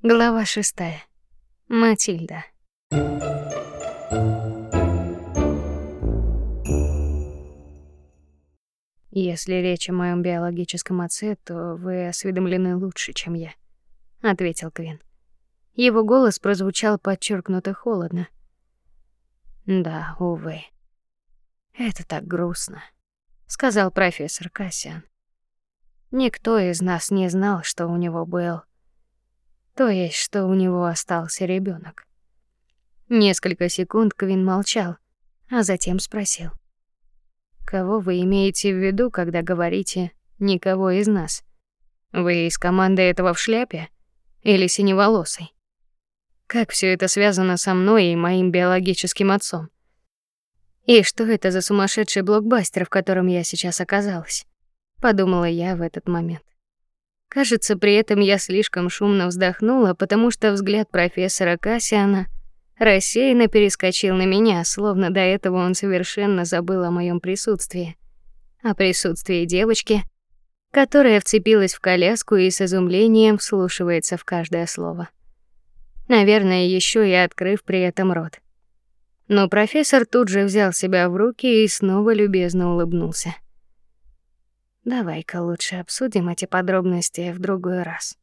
Глава шестая. Матильда. Если речь о моем биологическом отце, то вы осведомлены лучше, чем я, ответил Квин. Его голос прозвучал подчеркнуто холодно. Да, увы. Это так грустно, сказал профессор Кассиан. Никто из нас не знал, что у него был то есть, что у него остался ребенок. Несколько секунд Квин молчал, а затем спросил: "Кого вы имеете в виду, когда говорите никого из нас? Вы из команды этого в шляпе или синеволосый? Как все это связано со мной и моим биологическим отцом? И что это за сумасшедший блокбастер, в котором я сейчас оказалась?" подумала я в этот момент. Кажется, при этом я слишком шумно вздохнула, потому что взгляд профессора Кассиана рассеянно перескочил на меня, словно до этого он совершенно забыл о моем присутствии, о присутствии девочки, которая вцепилась в коляску и с изумлением вслушивается в каждое слово. Наверное, еще и открыв при этом рот. Но профессор тут же взял себя в руки и снова любезно улыбнулся. Давай-ка лучше обсудим эти подробности в другой раз,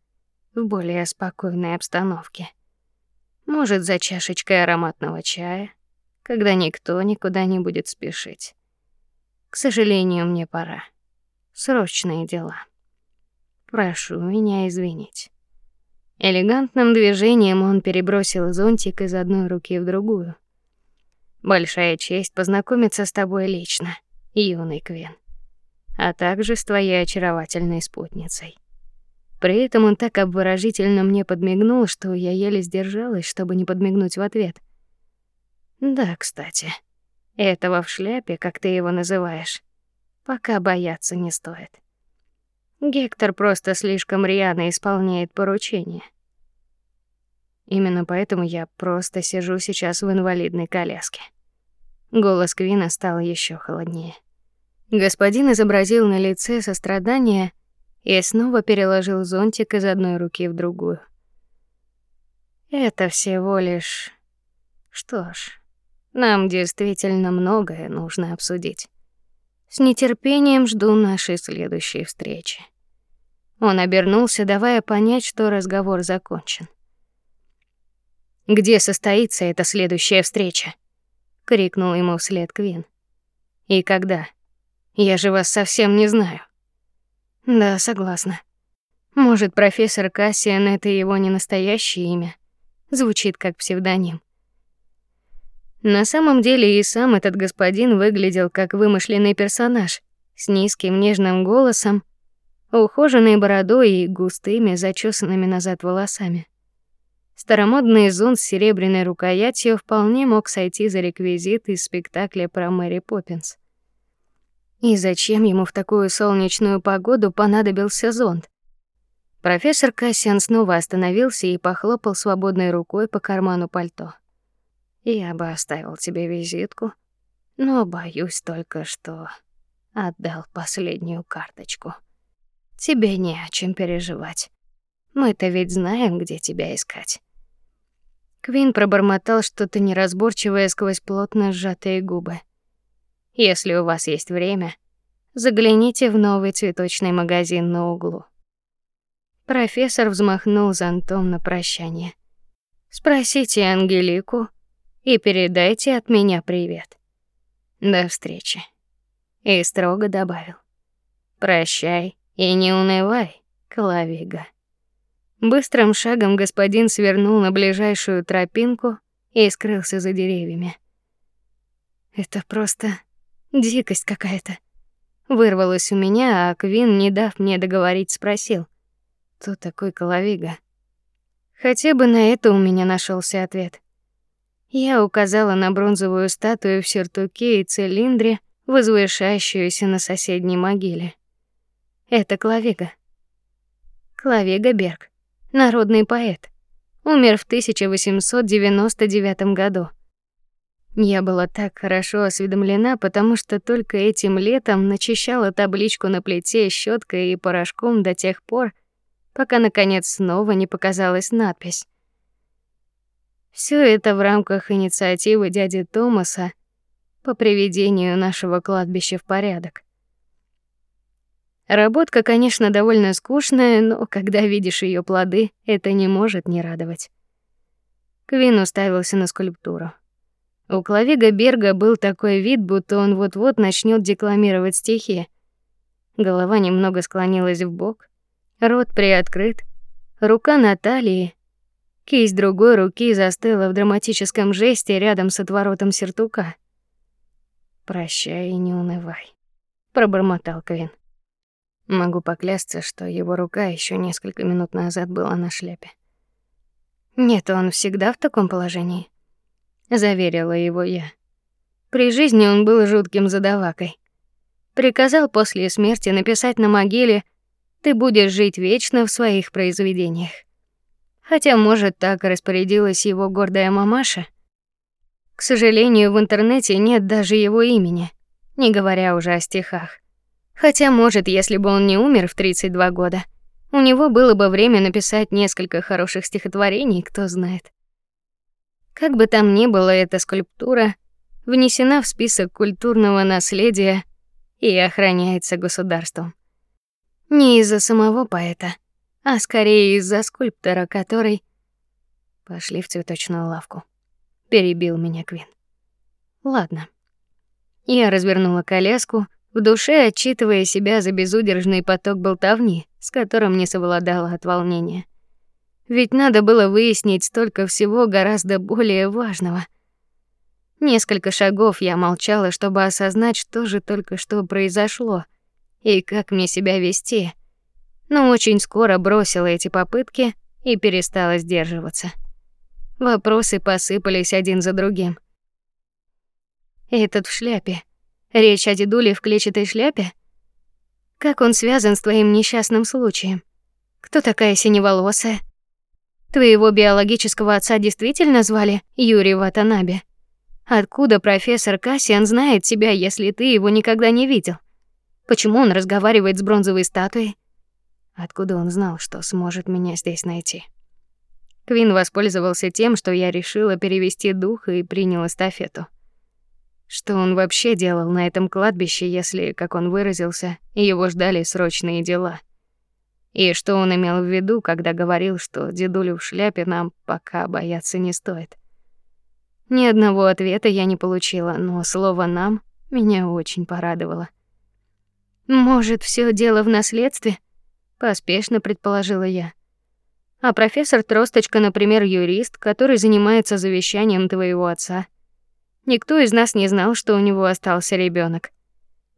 в более спокойной обстановке. Может, за чашечкой ароматного чая, когда никто никуда не будет спешить. К сожалению, мне пора. Срочные дела. Прошу меня извинить. Элегантным движением он перебросил зонтик из одной руки в другую. Большая честь познакомиться с тобой лично, юный Квин а также с твоей очаровательной спутницей. При этом он так обворожительно мне подмигнул, что я еле сдержалась, чтобы не подмигнуть в ответ. Да, кстати, этого в шляпе, как ты его называешь, пока бояться не стоит. Гектор просто слишком рьяно исполняет поручения. Именно поэтому я просто сижу сейчас в инвалидной коляске. Голос Квина стал еще холоднее. Господин изобразил на лице сострадание и снова переложил зонтик из одной руки в другую. Это всего лишь Что ж, нам действительно многое нужно обсудить. С нетерпением жду нашей следующей встречи. Он обернулся, давая понять, что разговор закончен. Где состоится эта следующая встреча? крикнул ему вслед Квин. И когда? Я же вас совсем не знаю. Да, согласна. Может, профессор Кассиан это его не настоящее имя, звучит как псевдоним. На самом деле и сам этот господин выглядел как вымышленный персонаж с низким нежным голосом, ухоженной бородой и густыми зачесанными назад волосами. Старомодный зонт с серебряной рукоятью вполне мог сойти за реквизит из спектакля про Мэри Поппинс. И зачем ему в такую солнечную погоду понадобился зонт? Профессор Кассиан снова остановился и похлопал свободной рукой по карману пальто. Я бы оставил тебе визитку, но боюсь только, что отдал последнюю карточку. Тебе не о чем переживать. Мы-то ведь знаем, где тебя искать. Квин пробормотал что-то неразборчивое сквозь плотно сжатые губы. Если у вас есть время, загляните в новый цветочный магазин на углу. Профессор взмахнул зонтом на прощание. Спросите Ангелику и передайте от меня привет. До встречи. И строго добавил: Прощай и не унывай, Клавига. Быстрым шагом господин свернул на ближайшую тропинку и скрылся за деревьями. Это просто Дикость какая-то. Вырвалось у меня, а Квин, не дав мне договорить, спросил: "Кто такой Коловига?" Хотя бы на это у меня нашелся ответ. Я указала на бронзовую статую в сюртуке и цилиндре, возвышающуюся на соседней могиле. Это Клавига. Клавига Берг, народный поэт, умер в 1899 году. Я была так хорошо осведомлена, потому что только этим летом начищала табличку на плите щеткой и порошком до тех пор, пока наконец снова не показалась надпись. Все это в рамках инициативы дяди Томаса по приведению нашего кладбища в порядок. Работка, конечно, довольно скучная, но когда видишь ее плоды, это не может не радовать. Квин уставился на скульптуру. У Клавига Берга был такой вид, будто он вот-вот начнет декламировать стихи. Голова немного склонилась в бок, рот приоткрыт, рука на талии, кисть другой руки застыла в драматическом жесте рядом с отворотом сертука. Прощай и не унывай, пробормотал Квин. Могу поклясться, что его рука еще несколько минут назад была на шляпе. Нет, он всегда в таком положении, заверила его я. При жизни он был жутким задавакой. Приказал после смерти написать на могиле: "Ты будешь жить вечно в своих произведениях". Хотя, может, так распорядилась его гордая мамаша. К сожалению, в интернете нет даже его имени, не говоря уже о стихах. Хотя, может, если бы он не умер в 32 года, у него было бы время написать несколько хороших стихотворений, кто знает. Как бы там ни было, эта скульптура внесена в список культурного наследия и охраняется государством. Не из-за самого поэта, а скорее из-за скульптора, который пошли в цветочную лавку. Перебил меня Квин. Ладно. Я развернула коляску, в душе отчитывая себя за безудержный поток болтовни, с которым не совладала от волнения. Ведь надо было выяснить столько всего гораздо более важного. Несколько шагов я молчала, чтобы осознать, что же только что произошло и как мне себя вести. Но очень скоро бросила эти попытки и перестала сдерживаться. Вопросы посыпались один за другим. Этот в шляпе. Речь о дедуле в клетчатой шляпе? Как он связан с твоим несчастным случаем? Кто такая синеволосая? Твоего биологического отца действительно звали Юрий Ватанабе? Откуда профессор Кассиан знает тебя, если ты его никогда не видел? Почему он разговаривает с бронзовой статуей? Откуда он знал, что сможет меня здесь найти? Квин воспользовался тем, что я решила перевести дух и принял эстафету. Что он вообще делал на этом кладбище, если, как он выразился, его ждали срочные дела? И что он имел в виду, когда говорил, что дедулю в шляпе нам пока бояться не стоит? Ни одного ответа я не получила, но слово нам меня очень порадовало. Может, все дело в наследстве? поспешно предположила я. А профессор Тросточка, например, юрист, который занимается завещанием твоего отца. Никто из нас не знал, что у него остался ребенок.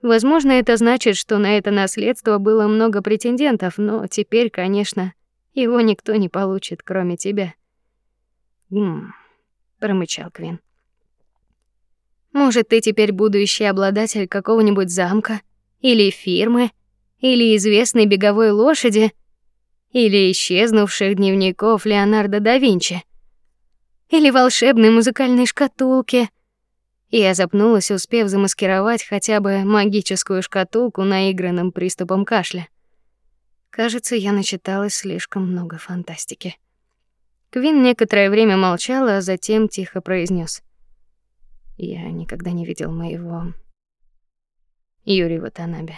Возможно, это значит, что на это наследство было много претендентов, но теперь, конечно, его никто не получит, кроме тебя. Гм, промычал Квин. Может, ты теперь будущий обладатель какого-нибудь замка или фирмы, или известной беговой лошади, или исчезнувших дневников Леонардо да Винчи, или волшебной музыкальной шкатулки, я запнулась, успев замаскировать хотя бы магическую шкатулку наигранным приступом кашля. Кажется, я начиталась слишком много фантастики. Квин некоторое время молчал, а затем тихо произнес: "Я никогда не видел моего Юрия Ватанабе,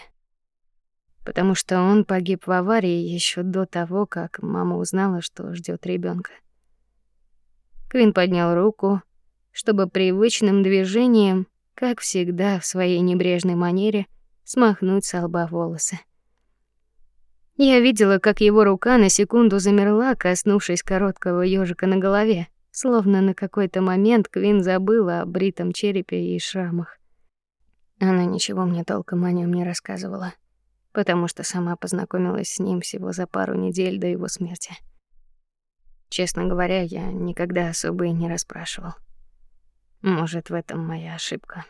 потому что он погиб в аварии еще до того, как мама узнала, что ждет ребенка. Квин поднял руку, чтобы привычным движением, как всегда в своей небрежной манере, смахнуть с лба волосы. Я видела, как его рука на секунду замерла, коснувшись короткого ёжика на голове, словно на какой-то момент Квин забыла о бритом черепе и шрамах. Она ничего мне толком о нем не рассказывала, потому что сама познакомилась с ним всего за пару недель до его смерти. Честно говоря, я никогда особо и не расспрашивал. Может, в этом моя ошибка.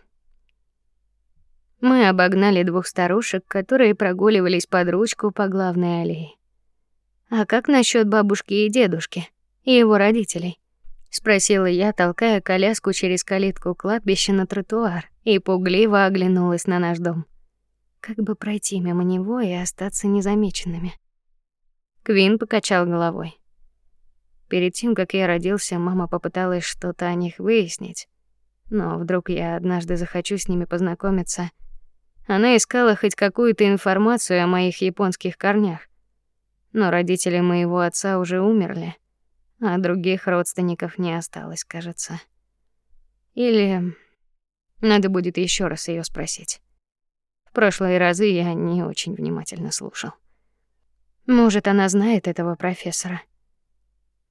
Мы обогнали двух старушек, которые прогуливались под ручку по главной аллее. А как насчет бабушки и дедушки и его родителей? спросила я, толкая коляску через калитку кладбища на тротуар, и пугливо оглянулась на наш дом. Как бы пройти мимо него и остаться незамеченными. Квин покачал головой. Перед тем, как я родился, мама попыталась что-то о них выяснить. Но вдруг я однажды захочу с ними познакомиться. Она искала хоть какую-то информацию о моих японских корнях. Но родители моего отца уже умерли, а других родственников не осталось, кажется. Или надо будет еще раз ее спросить. В прошлые разы я не очень внимательно слушал. Может, она знает этого профессора?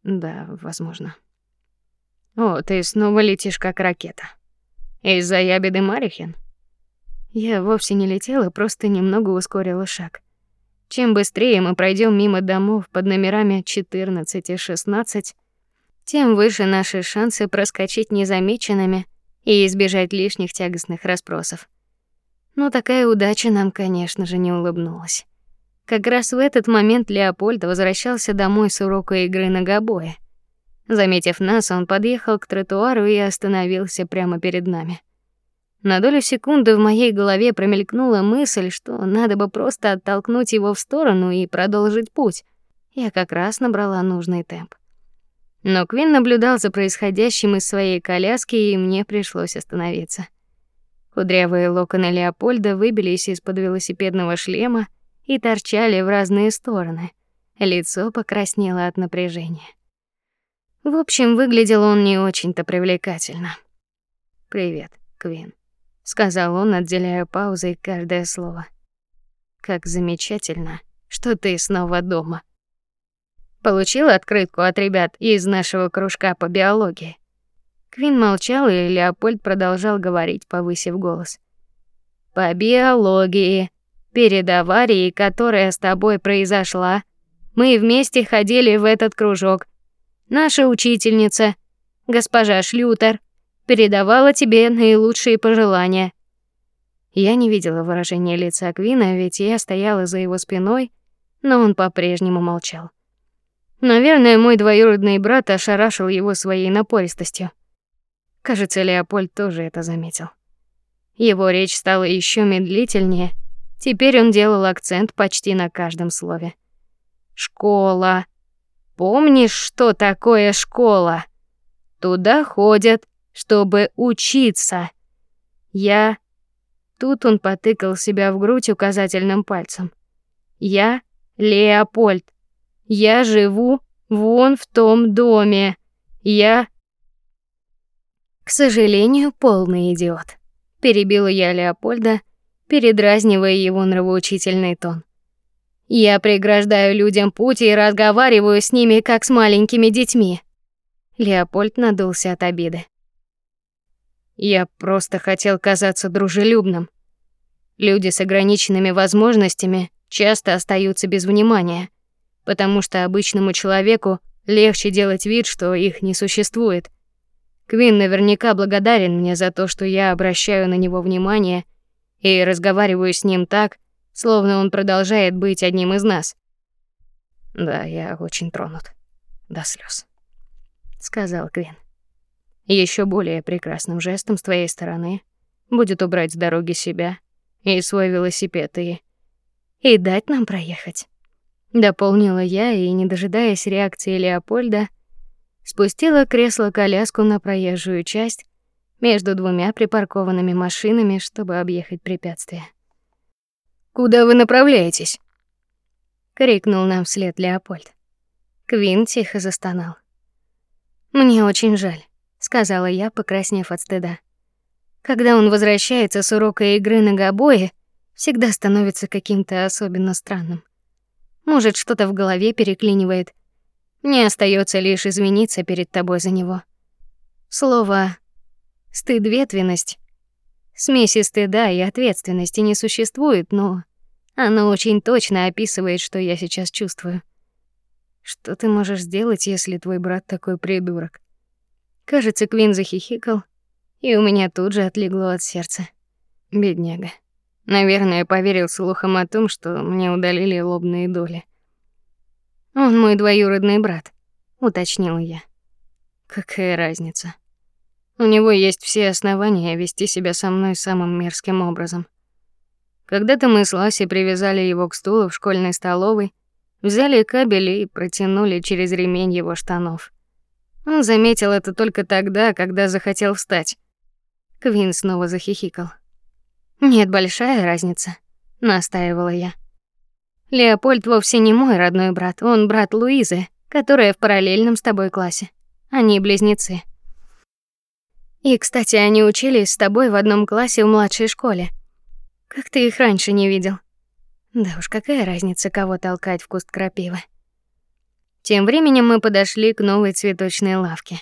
Да, возможно. О, ты снова летишь как ракета. Из-за ябеды Марихин? Я вовсе не летела, просто немного ускорила шаг. Чем быстрее мы пройдем мимо домов под номерами 14 и 16, тем выше наши шансы проскочить незамеченными и избежать лишних тягостных расспросов. Но такая удача нам, конечно же, не улыбнулась. Как раз в этот момент Леопольд возвращался домой с урока игры на гобое. Заметив нас, он подъехал к тротуару и остановился прямо перед нами. На долю секунды в моей голове промелькнула мысль, что надо бы просто оттолкнуть его в сторону и продолжить путь. Я как раз набрала нужный темп. Но Квин наблюдал за происходящим из своей коляски, и мне пришлось остановиться. Кудрявые локоны Леопольда выбились из-под велосипедного шлема и торчали в разные стороны. Лицо покраснело от напряжения. В общем, выглядел он не очень-то привлекательно. Привет, Квин, сказал он, отделяя паузой каждое слово. Как замечательно, что ты снова дома. Получил открытку от ребят из нашего кружка по биологии. Квин молчал, и Леопольд продолжал говорить, повысив голос. По биологии, перед аварией, которая с тобой произошла, мы вместе ходили в этот кружок. Наша учительница, госпожа Шлютер, передавала тебе наилучшие пожелания. Я не видела выражения лица Квина, ведь я стояла за его спиной, но он по-прежнему молчал. Наверное, мой двоюродный брат ошарашил его своей напористостью. Кажется, Леопольд тоже это заметил. Его речь стала еще медлительнее. Теперь он делал акцент почти на каждом слове. Школа. Помнишь, что такое школа? Туда ходят, чтобы учиться. Я Тут он потыкал себя в грудь указательным пальцем. Я Леопольд. Я живу вон в том доме. Я К сожалению, полный идиот. Перебила я Леопольда, передразнивая его нравоучительный тон. Я преграждаю людям путь и разговариваю с ними как с маленькими детьми. Леопольд надулся от обиды. Я просто хотел казаться дружелюбным. Люди с ограниченными возможностями часто остаются без внимания потому что обычному человеку легче делать вид, что их не существует. Квин наверняка благодарен мне за то, что я обращаю на него внимание и разговариваю с ним так, словно он продолжает быть одним из нас. Да, я очень тронут до слез, сказал Квин. Еще более прекрасным жестом с твоей стороны будет убрать с дороги себя и свой велосипед и и дать нам проехать дополнила я и, не дожидаясь реакции Леопольда, спустила кресло-коляску на проезжую часть между двумя припаркованными машинами, чтобы объехать препятствие. Куда вы направляетесь? крикнул нам вслед Леопольд. Квин тихо застонал. Мне очень жаль, сказала я, покраснев от стыда. Когда он возвращается с урока игры на гобое, всегда становится каким-то особенно странным. Может, что-то в голове переклинивает. Мне остается лишь извиниться перед тобой за него. Слово стыд, ветвенность, смеси стыда и ответственности не существует, но оно очень точно описывает, что я сейчас чувствую. Что ты можешь сделать, если твой брат такой придурок? Кажется, Квин захихикал, и у меня тут же отлегло от сердца. Бедняга. Наверное, поверил слухам о том, что мне удалили лобные доли. Он мой двоюродный брат, уточнила я. Какая разница? У него есть все основания вести себя со мной самым мерзким образом. Когда-то мы с Ласей привязали его к стулу в школьной столовой взяли кабель и протянули через ремень его штанов. Он заметил это только тогда, когда захотел встать. Квин снова захихикал. Нет, большая разница, настаивала я. Леопольд вовсе не мой родной брат, он брат Луизы, которая в параллельном с тобой классе. Они близнецы. И, кстати, они учились с тобой в одном классе в младшей школе. Как ты их раньше не видел? Да уж какая разница, кого толкать в куст крапивы. Тем временем мы подошли к новой цветочной лавке.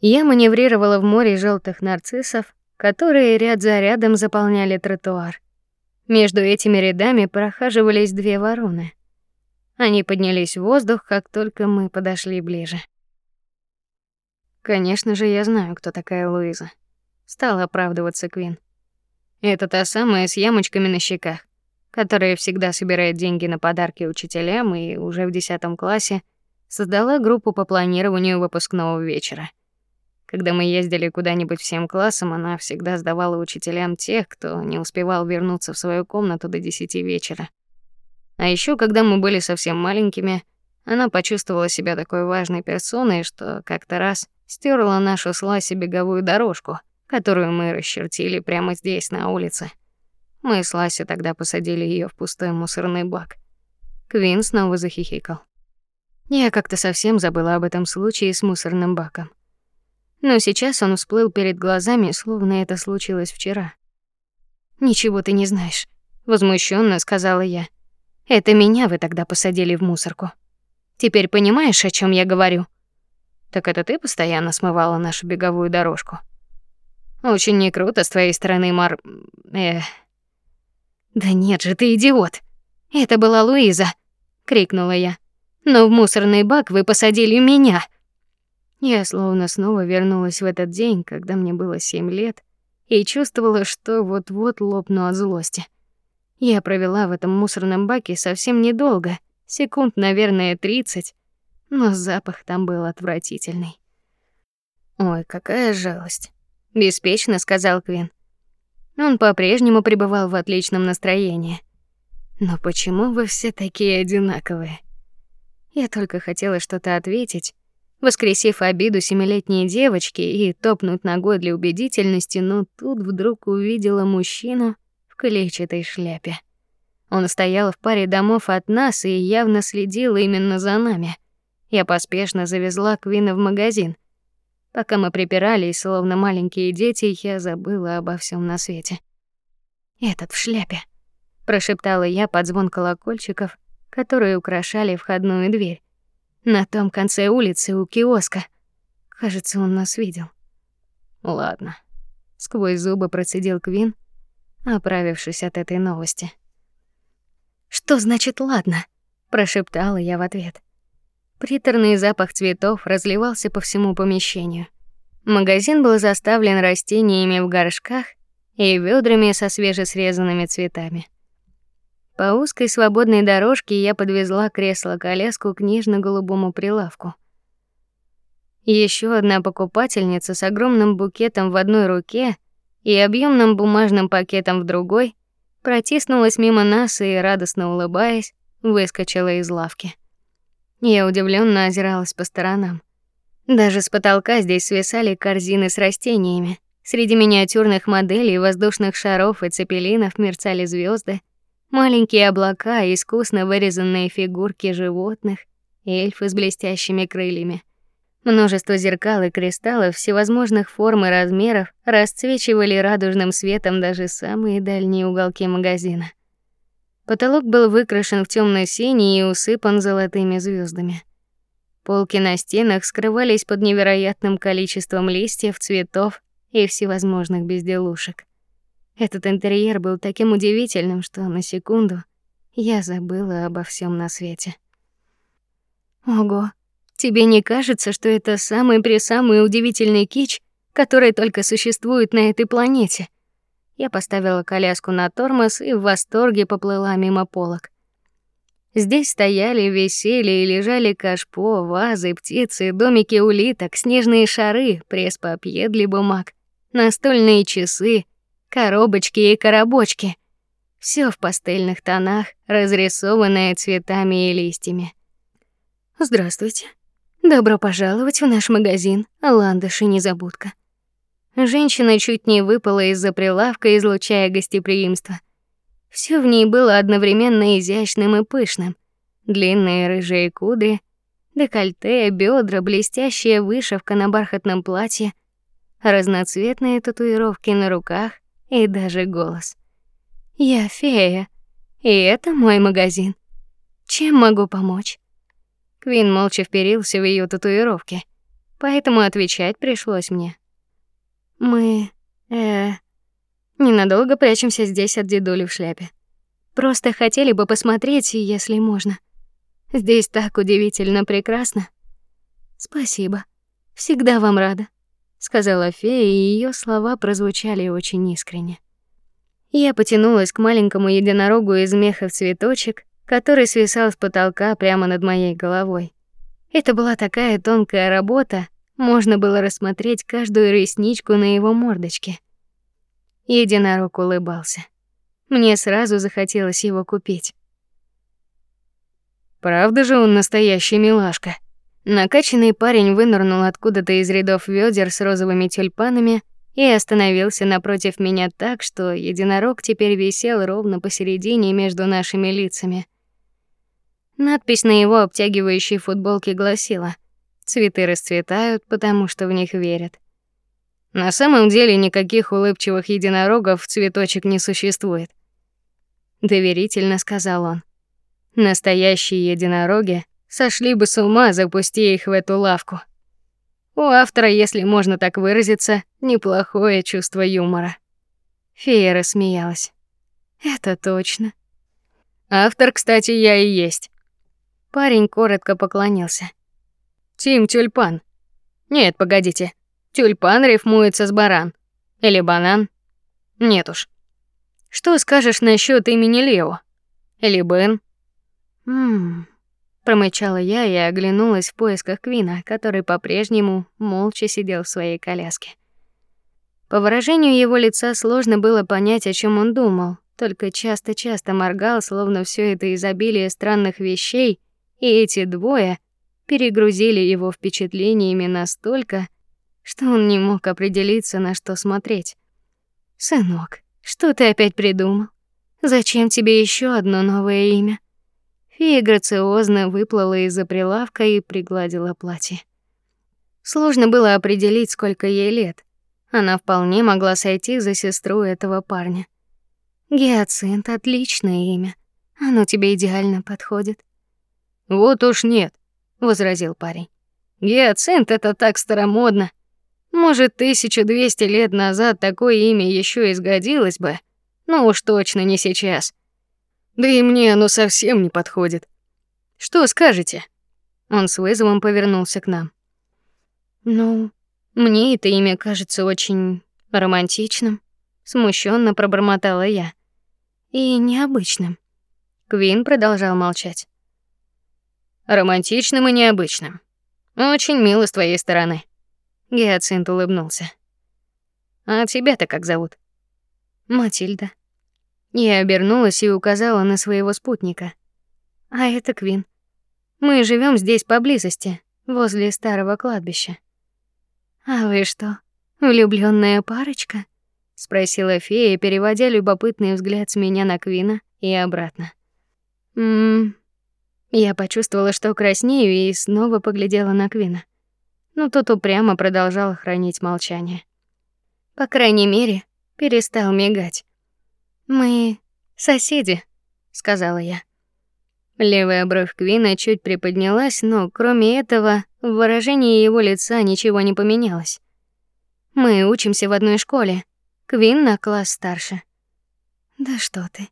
Я маневрировала в море желтых нарциссов, которые ряд за рядом заполняли тротуар. Между этими рядами прохаживались две вороны. Они поднялись в воздух, как только мы подошли ближе. Конечно же, я знаю, кто такая Луиза. Стал оправдываться Квин. Это та самая с ямочками на щеках, которая всегда собирает деньги на подарки учителям и уже в десятом классе создала группу по планированию выпускного вечера. Когда мы ездили куда-нибудь всем классом, она всегда сдавала учителям тех, кто не успевал вернуться в свою комнату до десяти вечера. А еще, когда мы были совсем маленькими, она почувствовала себя такой важной персоной, что как-то раз стерла нашу с Ласи беговую дорожку, которую мы расчертили прямо здесь на улице. Мы с Ласи тогда посадили ее в пустой мусорный бак. Квин снова захихикал. Я как-то совсем забыла об этом случае с мусорным баком. Но сейчас он всплыл перед глазами, словно это случилось вчера. Ничего ты не знаешь, возмущенно сказала я. Это меня вы тогда посадили в мусорку. Теперь понимаешь, о чем я говорю? Так это ты постоянно смывала нашу беговую дорожку. Очень не круто с твоей стороны, Мар. Э. Да нет же, ты идиот. Это была Луиза, крикнула я но в мусорный бак вы посадили меня. Я словно снова вернулась в этот день, когда мне было семь лет, и чувствовала, что вот-вот лопну от злости. Я провела в этом мусорном баке совсем недолго, секунд, наверное, тридцать, но запах там был отвратительный. Ой, какая жалость, беспечно сказал Квин. Он по-прежнему пребывал в отличном настроении. Но почему вы все такие одинаковые? Я только хотела что-то ответить, воскресив обиду семилетней девочки и топнуть ногой для убедительности, но тут вдруг увидела мужчину в клетчатой шляпе. Он стоял в паре домов от нас и явно следил именно за нами. Я поспешно завезла Квина в магазин. Пока мы припирались, словно маленькие дети, я забыла обо всем на свете. Этот в шляпе, прошептала я под звон колокольчиков которые украшали входную дверь. На том конце улицы у киоска. Кажется, он нас видел. Ладно. Сквозь зубы процедил Квин, оправившись от этой новости. Что значит ладно? прошептала я в ответ. Приторный запах цветов разливался по всему помещению. Магазин был заставлен растениями в горшках и ведрами со свежесрезанными цветами. По узкой свободной дорожке я подвезла кресло-коляску к нежно-голубому прилавку. Еще одна покупательница с огромным букетом в одной руке и объемным бумажным пакетом в другой протиснулась мимо нас и радостно улыбаясь выскочила из лавки. Я удивленно озиралась по сторонам. Даже с потолка здесь свисали корзины с растениями. Среди миниатюрных моделей воздушных шаров и цепелинов мерцали звезды. Маленькие облака, искусно вырезанные фигурки животных, эльфы с блестящими крыльями. Множество зеркал и кристаллов всевозможных форм и размеров расцвечивали радужным светом даже самые дальние уголки магазина. Потолок был выкрашен в темно синий и усыпан золотыми звездами. Полки на стенах скрывались под невероятным количеством листьев, цветов и всевозможных безделушек. Этот интерьер был таким удивительным, что на секунду я забыла обо всем на свете. Ого, тебе не кажется, что это самый при самый удивительный кич, который только существует на этой планете? Я поставила коляску на тормоз и в восторге поплыла мимо полок. Здесь стояли, висели и лежали кашпо, вазы, птицы, домики улиток, снежные шары, пресс-папье для бумаг, настольные часы, коробочки и коробочки. Все в пастельных тонах, разрисованное цветами и листьями. Здравствуйте. Добро пожаловать в наш магазин Ландыш и незабудка. Женщина чуть не выпала из-за прилавка, излучая гостеприимство. Все в ней было одновременно изящным и пышным. Длинные рыжие кудри, декольте, бедра, блестящая вышивка на бархатном платье, разноцветные татуировки на руках и даже голос. Я фея, и это мой магазин. Чем могу помочь? Квин молча вперился в ее татуировки, поэтому отвечать пришлось мне. Мы э ненадолго прячемся здесь от дедули в шляпе. Просто хотели бы посмотреть, если можно. Здесь так удивительно прекрасно. Спасибо. Всегда вам рада, сказала фея, и ее слова прозвучали очень искренне. Я потянулась к маленькому единорогу из меха в цветочек, который свисал с потолка прямо над моей головой. Это была такая тонкая работа, можно было рассмотреть каждую ресничку на его мордочке. Единорог улыбался. Мне сразу захотелось его купить. Правда же он настоящий милашка. Накачанный парень вынырнул откуда-то из рядов ведер с розовыми тюльпанами и остановился напротив меня так, что единорог теперь висел ровно посередине между нашими лицами. Надпись на его обтягивающей футболке гласила: "Цветы расцветают, потому что в них верят". На самом деле никаких улыбчивых единорогов цветочек не существует, доверительно сказал он. Настоящие единороги сошли бы с ума, запусти их в эту лавку. У автора, если можно так выразиться, неплохое чувство юмора. Фея рассмеялась. Это точно. Автор, кстати, я и есть. Парень коротко поклонился. Тим Тюльпан. Нет, погодите. Тюльпан рифмуется с баран. Или банан? Нет уж. Что скажешь насчет имени Лео? Или Бен? Хмм промычала я и оглянулась в поисках Квина, который по-прежнему молча сидел в своей коляске. По выражению его лица сложно было понять, о чем он думал, только часто-часто моргал, словно все это изобилие странных вещей и эти двое перегрузили его впечатлениями настолько, что он не мог определиться, на что смотреть. Сынок, что ты опять придумал? Зачем тебе еще одно новое имя? Фея грациозно выплыла из-за прилавка и пригладила платье. Сложно было определить, сколько ей лет. Она вполне могла сойти за сестру этого парня. Гиацинт отличное имя. Оно тебе идеально подходит. Вот уж нет, возразил парень. Гиацинт это так старомодно. Может, 1200 лет назад такое имя еще изгодилось бы, но уж точно не сейчас. Да и мне оно совсем не подходит. Что скажете? Он с вызовом повернулся к нам. Ну, мне это имя кажется очень романтичным, смущенно пробормотала я. И необычным. Квин продолжал молчать. Романтичным и необычным. Очень мило с твоей стороны. Гиацинт улыбнулся. А тебя-то как зовут? Матильда. Я обернулась и указала на своего спутника. А это Квин. Мы живем здесь поблизости, возле старого кладбища. А вы что, влюбленная парочка? спросила фея, переводя любопытный взгляд с меня на Квина и обратно. Мм. Я почувствовала, что краснею, и снова поглядела на Квина. Но тот упрямо продолжал хранить молчание. По крайней мере, перестал мигать. Мы соседи, сказала я. Левая бровь Квина чуть приподнялась, но кроме этого, в выражении его лица ничего не поменялось. Мы учимся в одной школе. Квин на класс старше. Да что ты?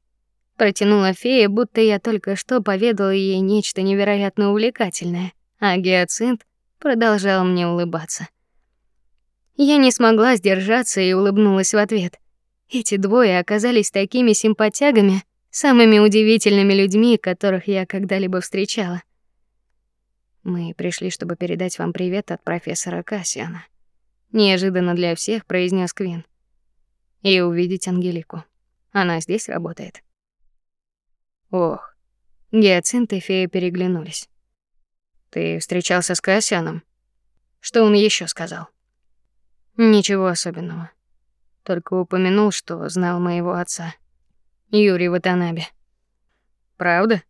Протянула фея, будто я только что поведала ей нечто невероятно увлекательное, а гиацинт продолжал мне улыбаться. Я не смогла сдержаться и улыбнулась в ответ. Эти двое оказались такими симпатягами, самыми удивительными людьми, которых я когда-либо встречала. Мы пришли, чтобы передать вам привет от профессора Кассиана. Неожиданно для всех произнес Квин. И увидеть Ангелику. Она здесь работает. Ох. Гиацинт и фея переглянулись. Ты встречался с Касяном? Что он еще сказал? Ничего особенного. Только упомянул, что знал моего отца, Юрий Ватанаbe. Правда?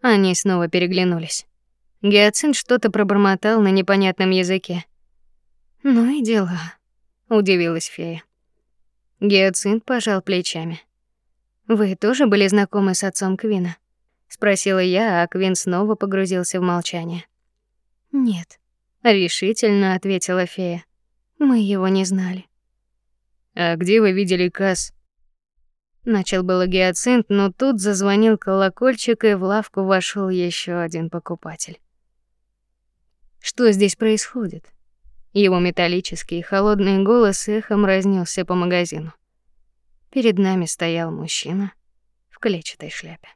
Они снова переглянулись. Гиацинт что-то пробормотал на непонятном языке. Ну и дела, удивилась фея. Гиацинт пожал плечами. Вы тоже были знакомы с отцом Квина? спросила я, а Квин снова погрузился в молчание. Нет, решительно ответила фея. Мы его не знали. А где вы видели Кас? Начал было гиацинт, но тут зазвонил колокольчик, и в лавку вошел еще один покупатель. Что здесь происходит? Его металлический холодный голос эхом разнесся по магазину. Перед нами стоял мужчина в клетчатой шляпе.